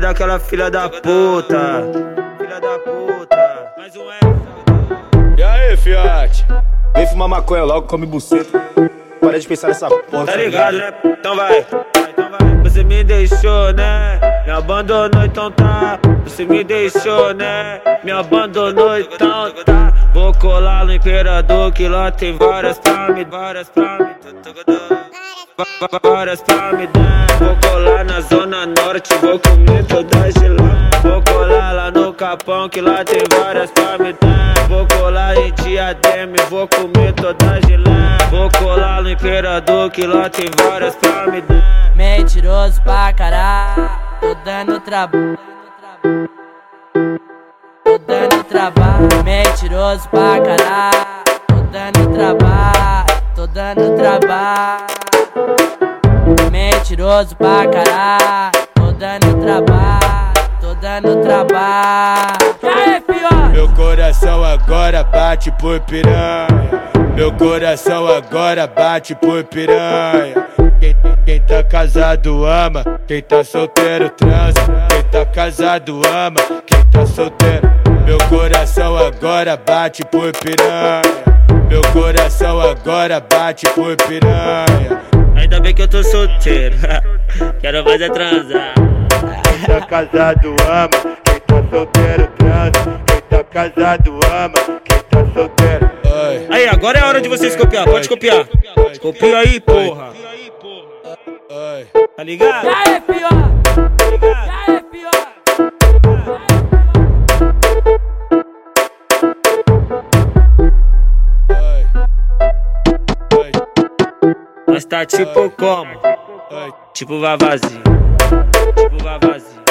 daquela filha da puta. Filha da puta. Mais um F. E aí, Fiat? Vem fumar maconha logo, come buceta. Para de pensar nessa porra. Tá ligado, né? Então vai. Então vai. Você me deixou, né? Me abandonou, então tá. Você me deixou, né? Me abandonou, então tá. Vou colar no imperador que lá tem várias pra me, várias pra me. Várias pra me dar. Vou colar na zona vou comer todas de lá. Vou colar lá no capão que lá tem várias pra me dar. Vou colar em diadema e vou comer todas de lá. Vou colar no imperador que lá tem várias pra me dar. Mentiroso pra caralho, tô dando trabalho. Tô dando trabalho, mentiroso pra caralho. Tô dando trabalho, tô dando trabalho. Mentiroso pra caralho, dando trabalho, tô dando trabalho. Pior? Meu coração agora bate por piranha. Meu coração agora bate por piranha. Quem, quem tá casado ama, quem tá solteiro transa. Quem tá casado ama, quem tá solteiro. Meu coração agora bate por piranha. Meu coração agora bate por piranha. Ainda bem que eu tô solteiro. Quero mais é transar. Quem tá casado ama, quem tá solteiro transa. Quem tá casado ama, quem tá solteiro. Aí, agora é a hora de vocês copiar. Pode copiar. Copia aí, porra. Tá ligado? E aí, pior? E aí, Mas tá tipo como? Tipo vavazinho. Tipo vavazinho.